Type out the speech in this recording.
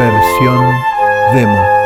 versión demo.